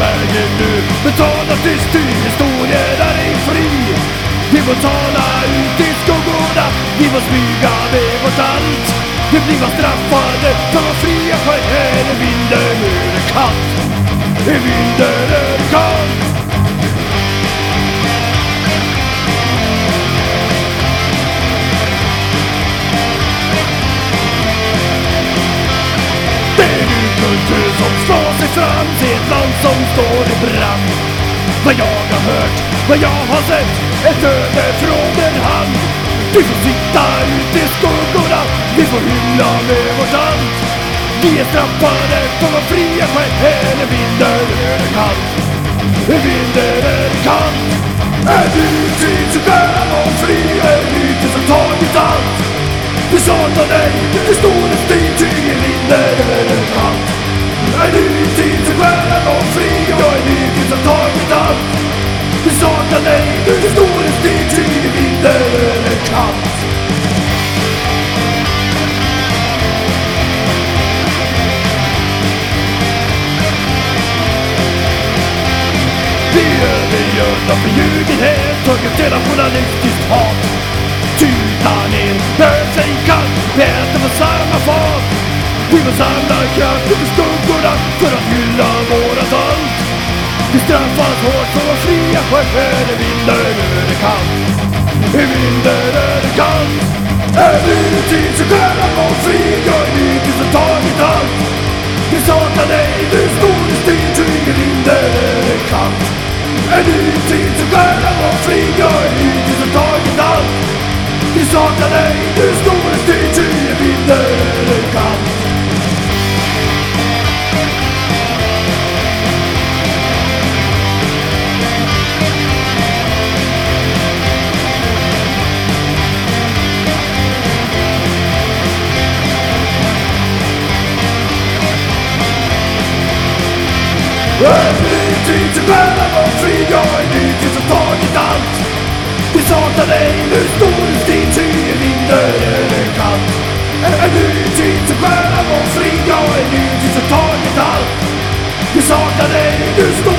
vägen nu? Betala tyst ty historien är ej fri. Vi får tala ut i skuggorna. Vi får smyga med vårt allt. Vi blir straffade. För vår fria själ Vinden. Är katt Vinden slår fram till ett land som står i brand. Vad jag har hört, vad jag har sett, ett öde från en hand. Vi får sitta ute i skuggorna, vi får hylla med vårt allt. Vi är straffade för vår fria själ, vinden är kallt. Vinden är kallt. En ny tid som är någon fri, en ny tid som tagit allt. Vi saknar dig, det står saknar dig, du står en stig, ty Vi är kallt. Vi övergödda förljugenhet, tagit del av journalistiskt hat. Tytanin böt sig kall, vi äter på samma fat Vi får samla kraft över skuggorna för att hylla vårat allt Vi straffas hårt för vår är det vinter är det kallt Vinden är det kallt En ny tid så stjärnan var fri, jag är ny tid som tagit allt. Vi saknar dig, du står i styr, ty vinden är det kallt. En ny tid så stjärnan var fri, jag är ny tid som tagit allt. Vi saknar dig, En ny tid till världen var frid. Jag är ny tid som tagit allt Vi saknar dig, nu står du still, ty i vinden är En ny tid till världen var fri, Jag är ny tid som tagit allt Vi saknar dig, nu står